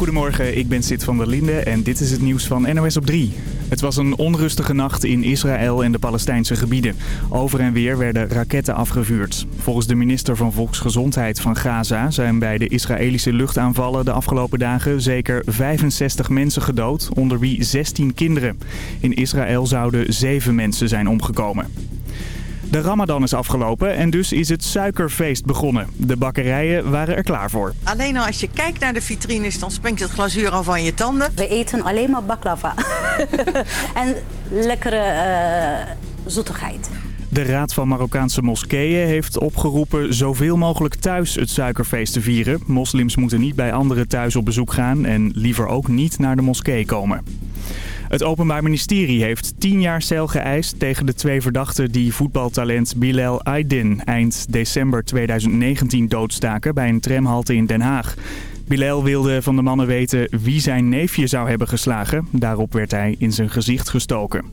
Goedemorgen, ik ben Sid van der Linde en dit is het nieuws van NOS op 3. Het was een onrustige nacht in Israël en de Palestijnse gebieden. Over en weer werden raketten afgevuurd. Volgens de minister van Volksgezondheid van Gaza zijn bij de Israëlische luchtaanvallen de afgelopen dagen zeker 65 mensen gedood, onder wie 16 kinderen. In Israël zouden 7 mensen zijn omgekomen. De ramadan is afgelopen en dus is het suikerfeest begonnen. De bakkerijen waren er klaar voor. Alleen al als je kijkt naar de vitrines, dan springt het glazuur al van je tanden. We eten alleen maar baklava. en lekkere uh, zoetigheid. De Raad van Marokkaanse Moskeeën heeft opgeroepen zoveel mogelijk thuis het suikerfeest te vieren. Moslims moeten niet bij anderen thuis op bezoek gaan en liever ook niet naar de moskee komen. Het Openbaar Ministerie heeft 10 jaar cel geëist tegen de twee verdachten die voetbaltalent Bilal Aydin eind december 2019 doodstaken bij een tramhalte in Den Haag. Bilal wilde van de mannen weten wie zijn neefje zou hebben geslagen. Daarop werd hij in zijn gezicht gestoken.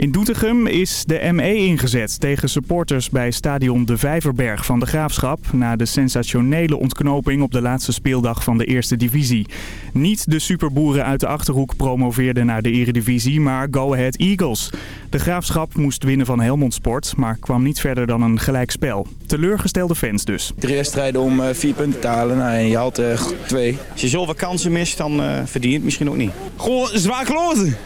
In Doetinchem is de ME ingezet tegen supporters bij stadion De Vijverberg van de Graafschap... na de sensationele ontknoping op de laatste speeldag van de eerste divisie. Niet de superboeren uit de Achterhoek promoveerden naar de eredivisie, maar Go Ahead Eagles. De Graafschap moest winnen van Helmond Sport, maar kwam niet verder dan een gelijkspel. Teleurgestelde fans dus. Drie wedstrijden om eh, vier punten te halen nou, en je haalt er twee. Als je zoveel kansen mist, dan uh, verdien je het misschien ook niet. Gewoon zwaar kloten!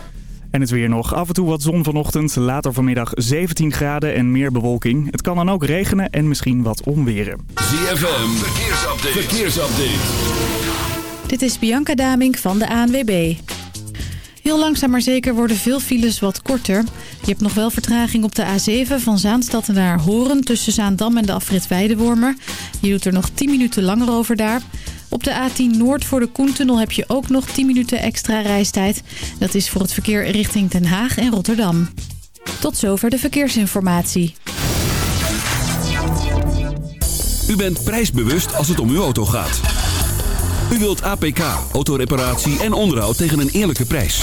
En het weer nog. Af en toe wat zon vanochtend. Later vanmiddag 17 graden en meer bewolking. Het kan dan ook regenen en misschien wat onweren. ZFM, verkeersupdate. verkeersupdate. Dit is Bianca Damink van de ANWB. Heel langzaam maar zeker worden veel files wat korter. Je hebt nog wel vertraging op de A7 van Zaanstad naar Horen... tussen Zaandam en de afrit Weidewormer. Je doet er nog 10 minuten langer over daar... Op de A10 Noord voor de Koentunnel heb je ook nog 10 minuten extra reistijd. Dat is voor het verkeer richting Den Haag en Rotterdam. Tot zover de verkeersinformatie. U bent prijsbewust als het om uw auto gaat. U wilt APK, autoreparatie en onderhoud tegen een eerlijke prijs.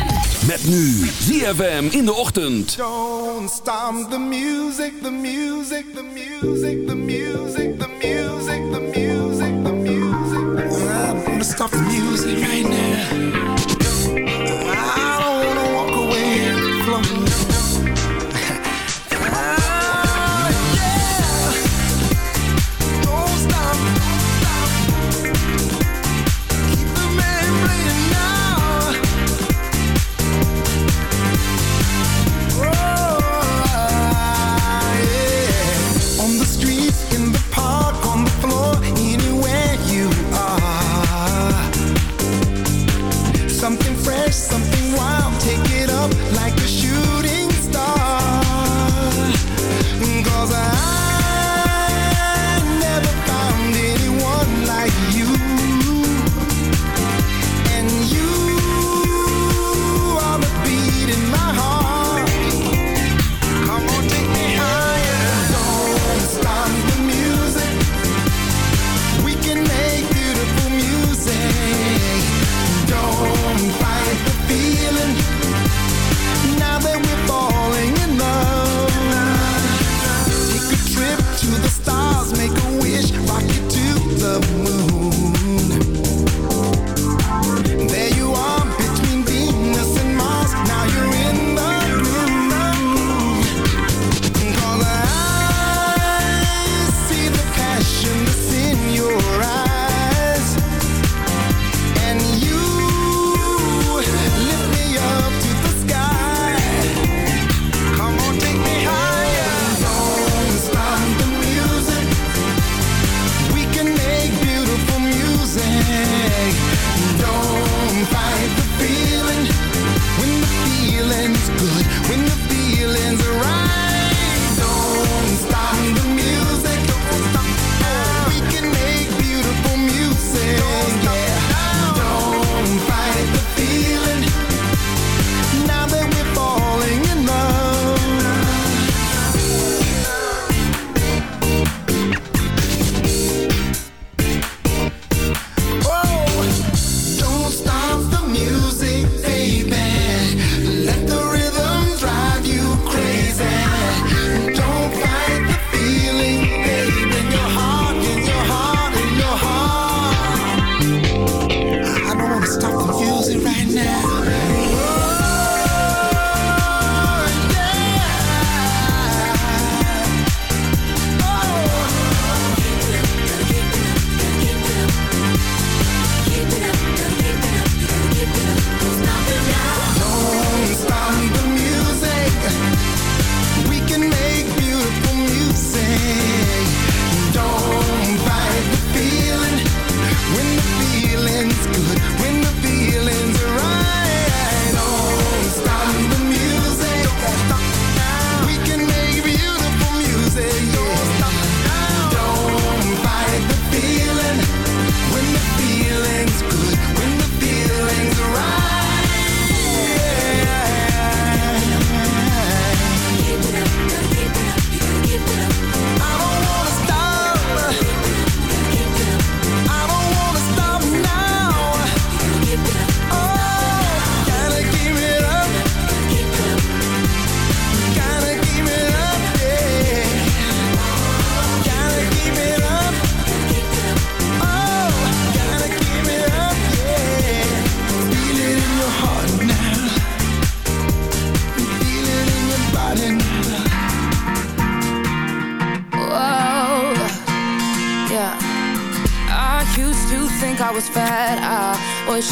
Met nu ZFM in de ochtend. Don't stop the music, the music, the music, the music, the music, the music, the music. I'm gonna stop the music right now.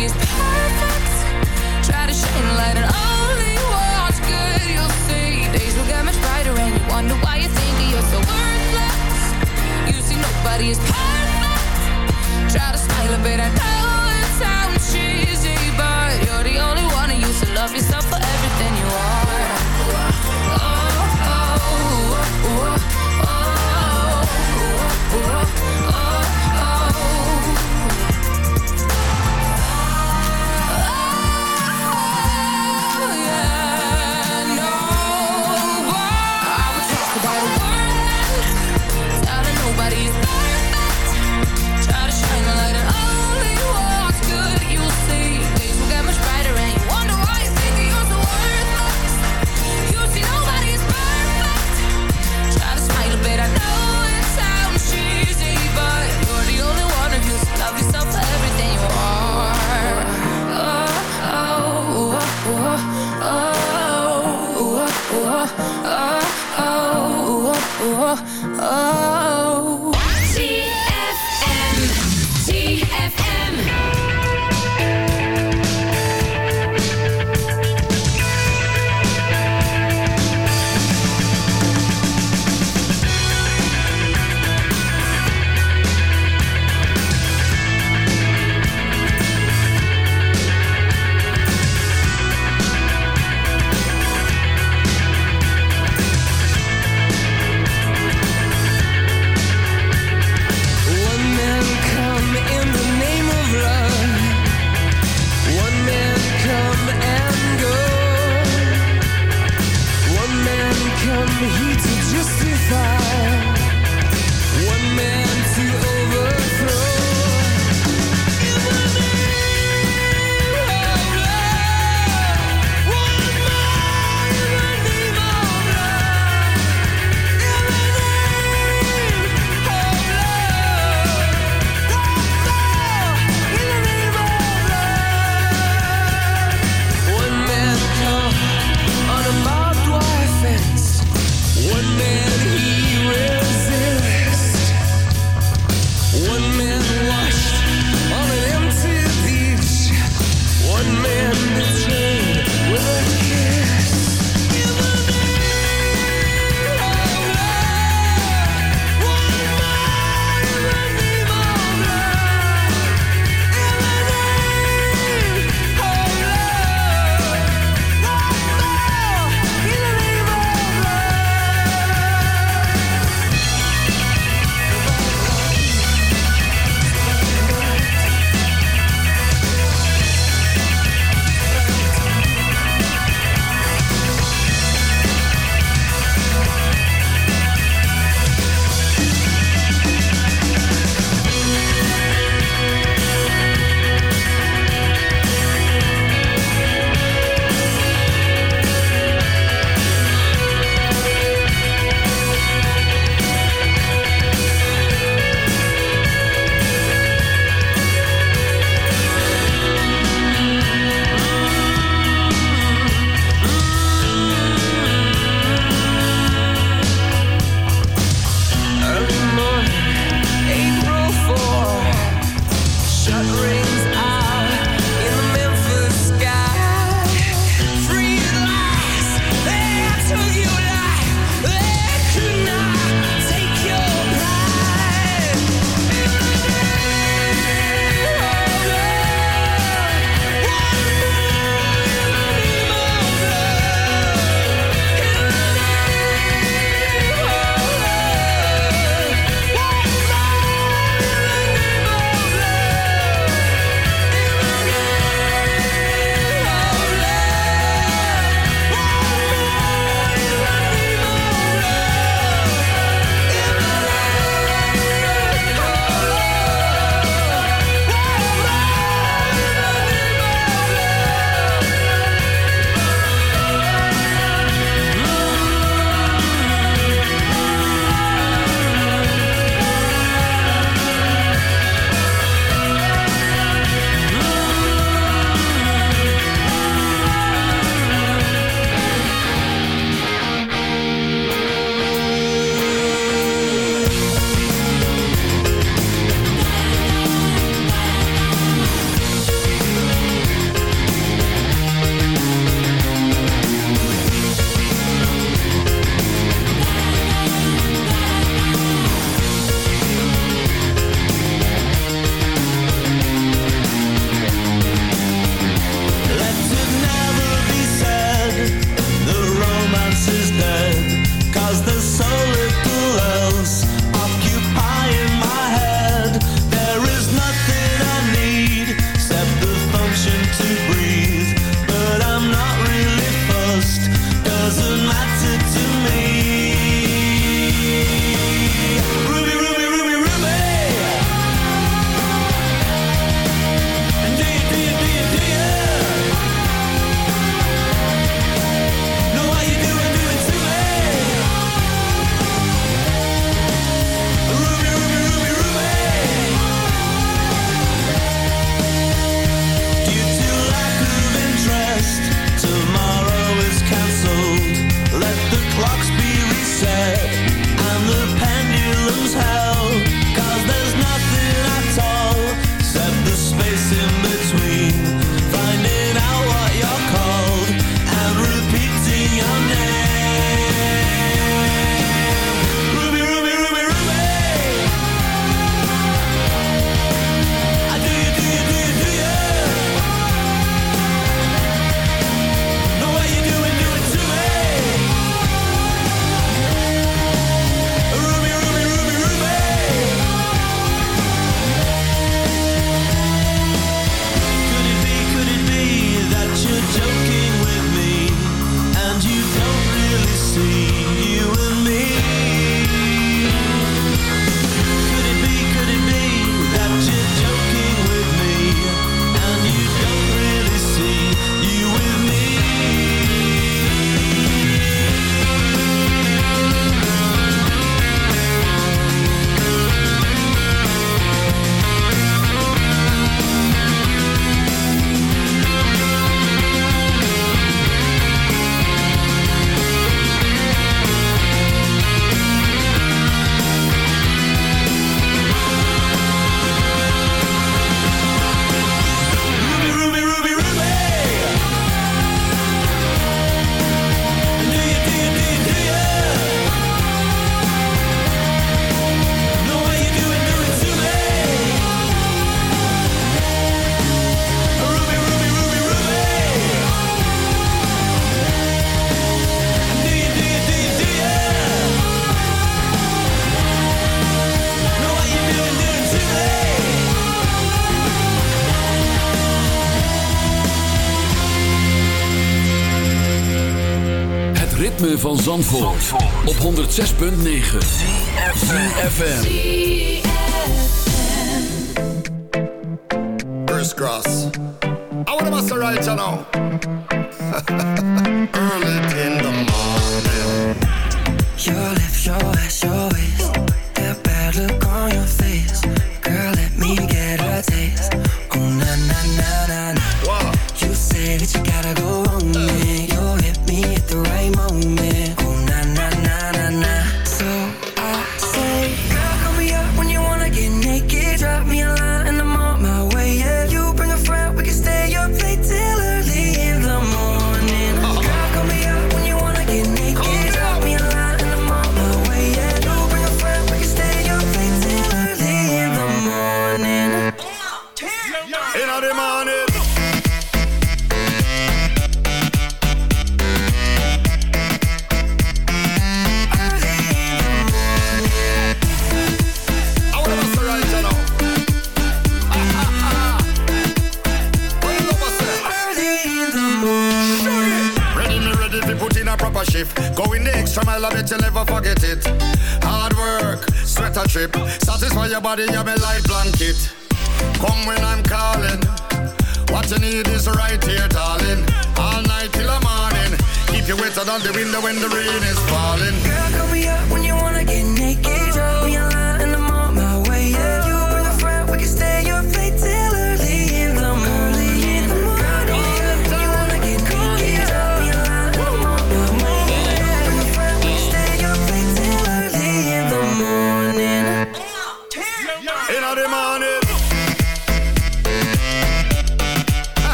is perfect. Try to shine a light on only what's good. You'll see days will get much brighter, and you wonder why you think you're so worthless. You see nobody is perfect. Try to smile a bit, I know van Zandvoort, Zandvoort. op 106.9 CFFM First cross. I want bust a right you Early in the morning. You left your eyes, your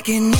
like an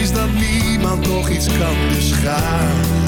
is dat niemand nog iets kan beschadigen.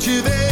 You. je.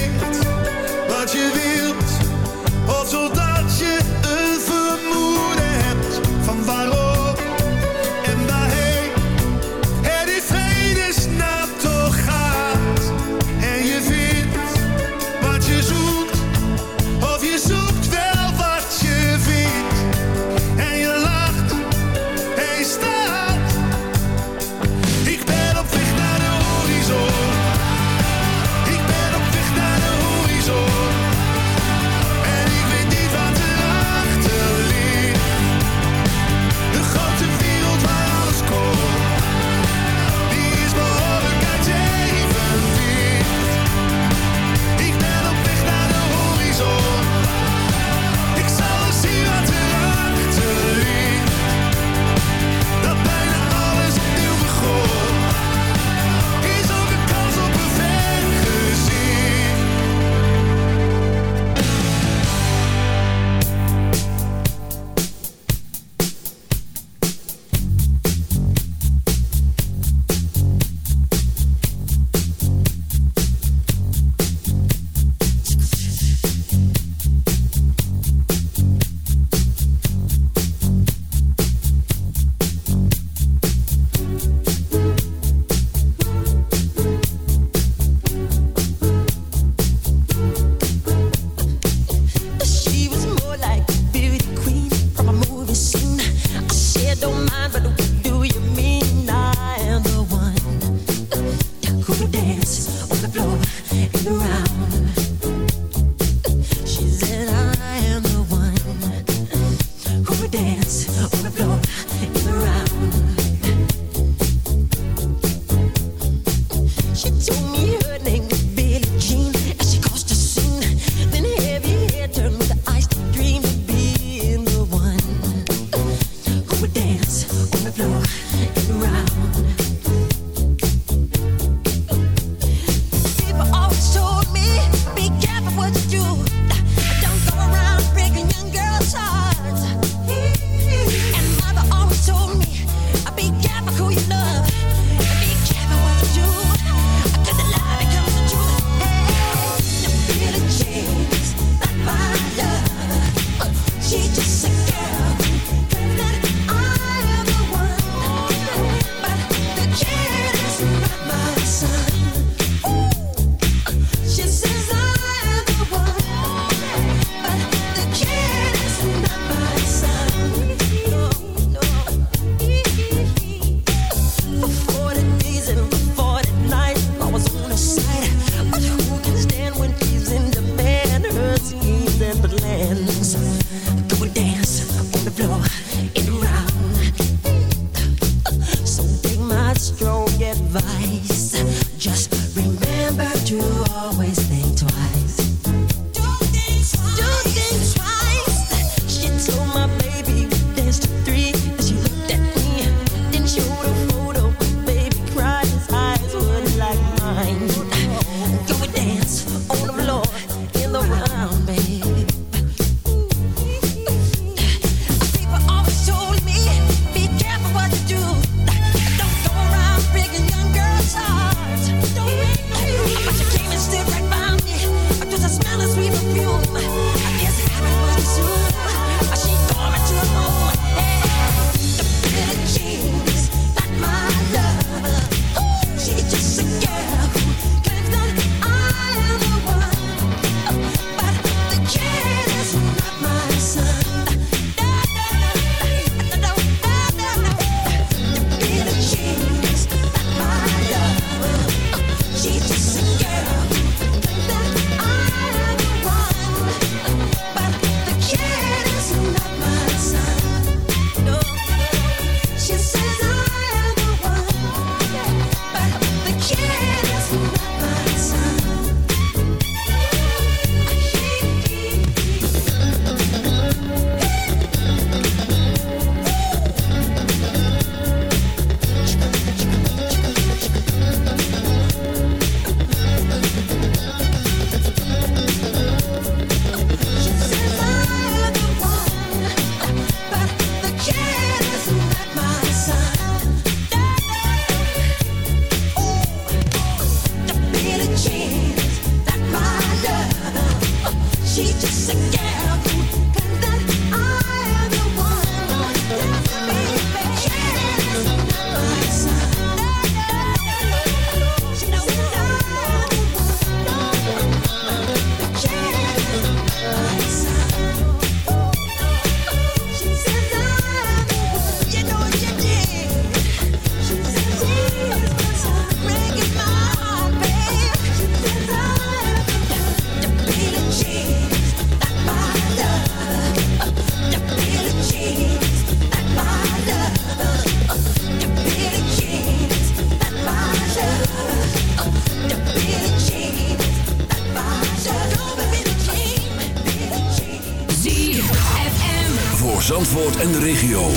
Voor Zandvoort en de regio.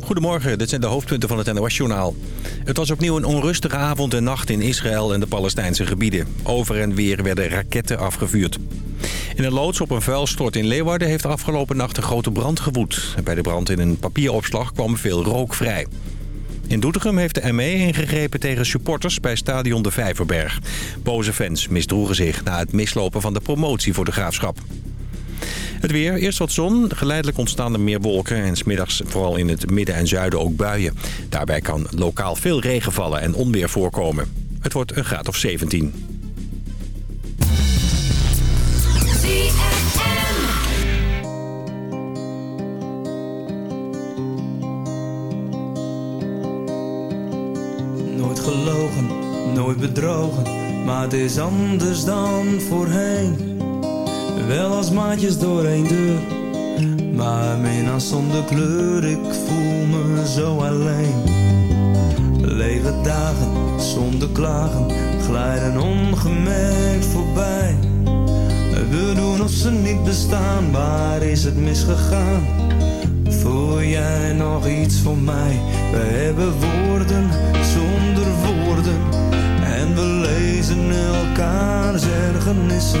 Goedemorgen, dit zijn de hoofdpunten van het NOS-journaal. Het was opnieuw een onrustige avond en nacht in Israël en de Palestijnse gebieden. Over en weer werden raketten afgevuurd. In een loods op een vuilstort in Leeuwarden heeft afgelopen nacht een grote brand gewoed. Bij de brand in een papieropslag kwam veel rook vrij. In Doetinchem heeft de ME ingegrepen tegen supporters bij stadion De Vijverberg. Boze fans misdroegen zich na het mislopen van de promotie voor de Graafschap. Het weer, eerst wat zon, geleidelijk ontstaan er meer wolken... en smiddags vooral in het midden en zuiden ook buien. Daarbij kan lokaal veel regen vallen en onweer voorkomen. Het wordt een graad of 17. Nooit gelogen, nooit bedrogen, maar het is anders dan voorheen. Wel als maatjes door één deur, maar minnaar zonder kleur, ik voel me zo alleen. Lege dagen zonder klagen, glijden ongemerkt voorbij. We doen of ze niet bestaan, waar is het misgegaan? Voel jij nog iets voor mij? We hebben woorden zonder woorden. En we lezen elkaars ergernissen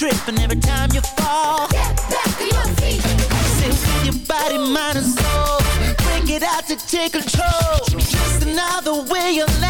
Trip and every time you fall. Get back to your feet. With your body, mind and soul. Bring it out to take control. Just another way of letting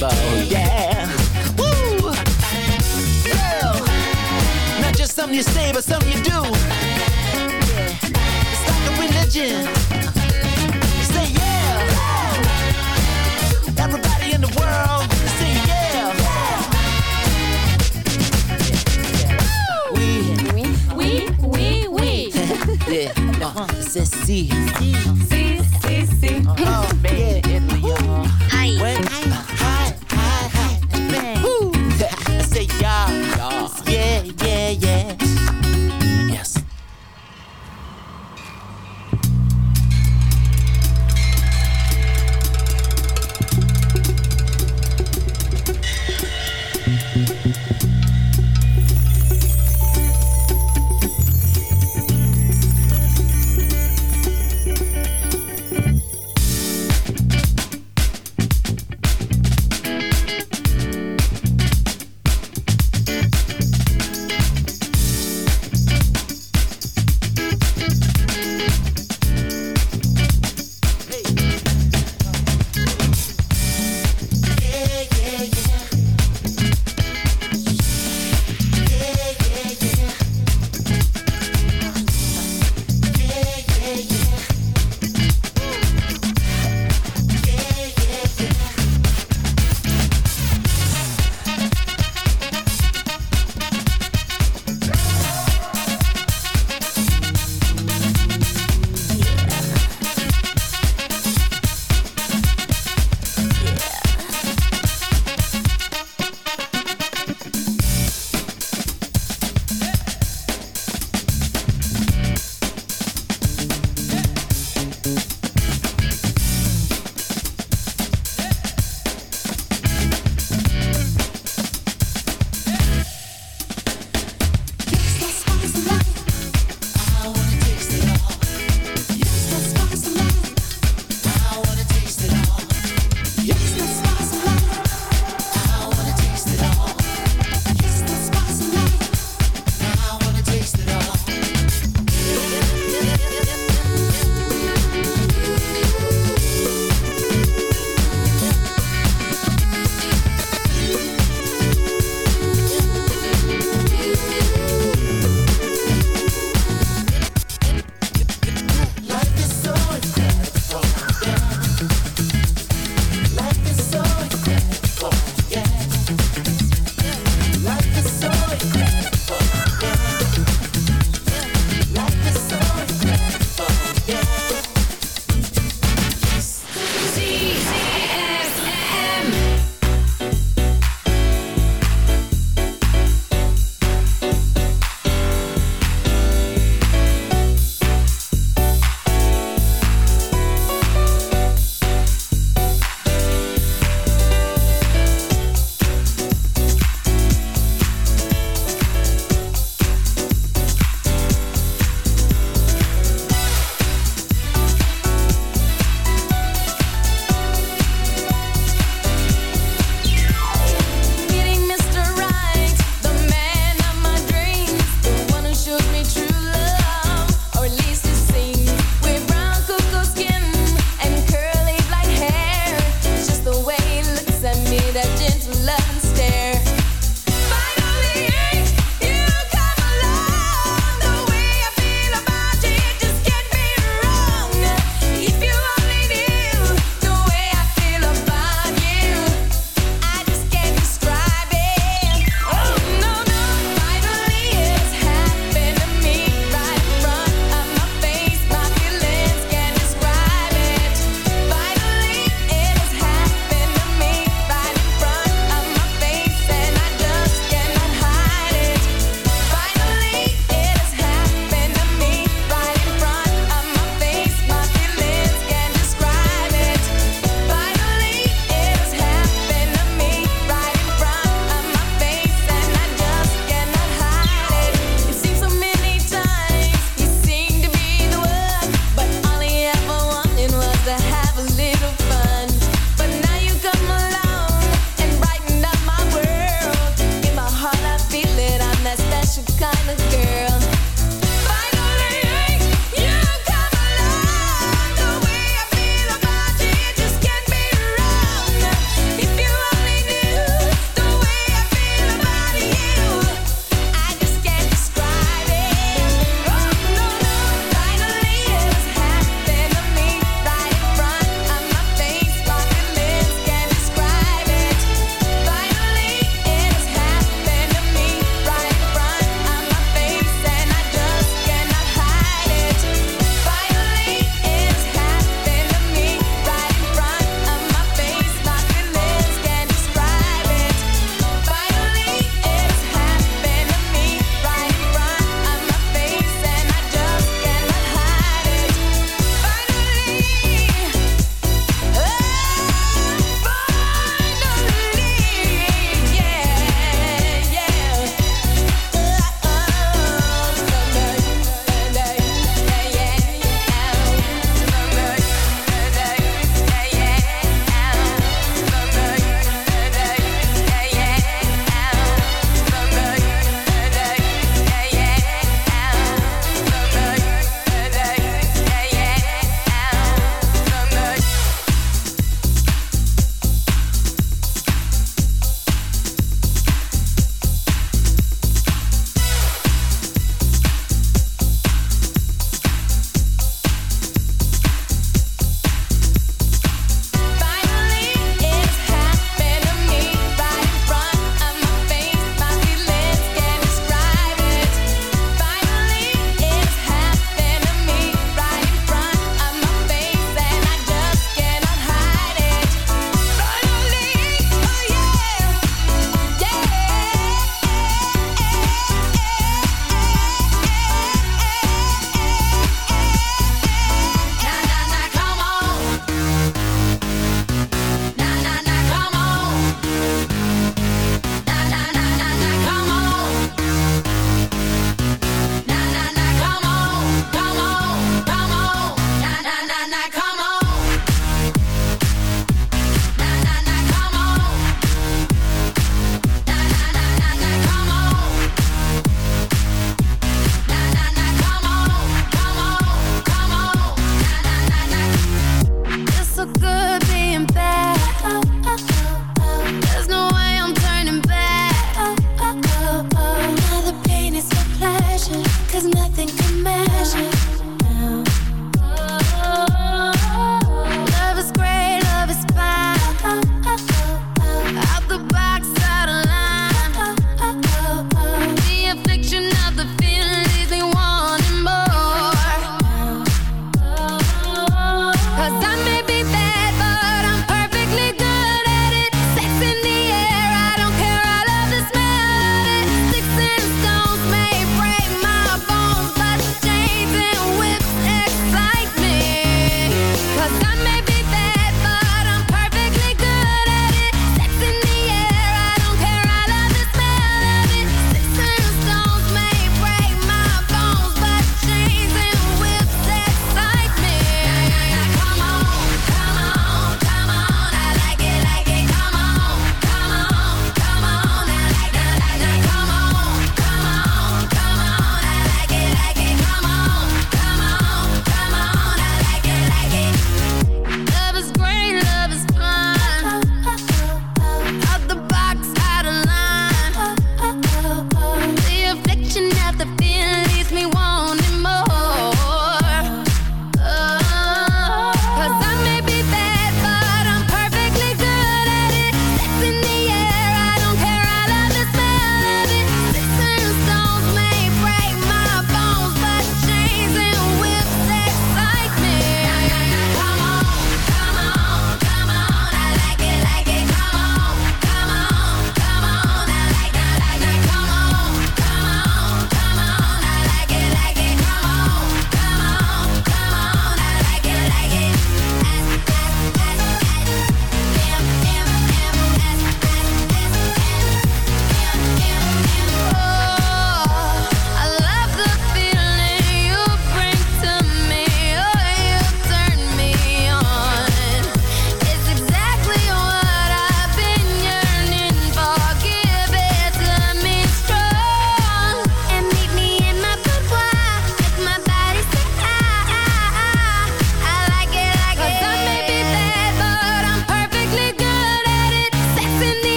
incredible. Yeah. Woo. Yeah. Not just something you say, but something you do. It's like a religion. Say yeah. Everybody in the world, say yeah. We, we, we, we. Uh, said see. See, see, see. Oh, man, Italy, y'all. Hi.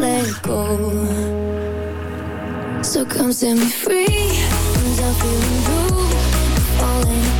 let go. So come set me free. Cause I'm feeling blue Falling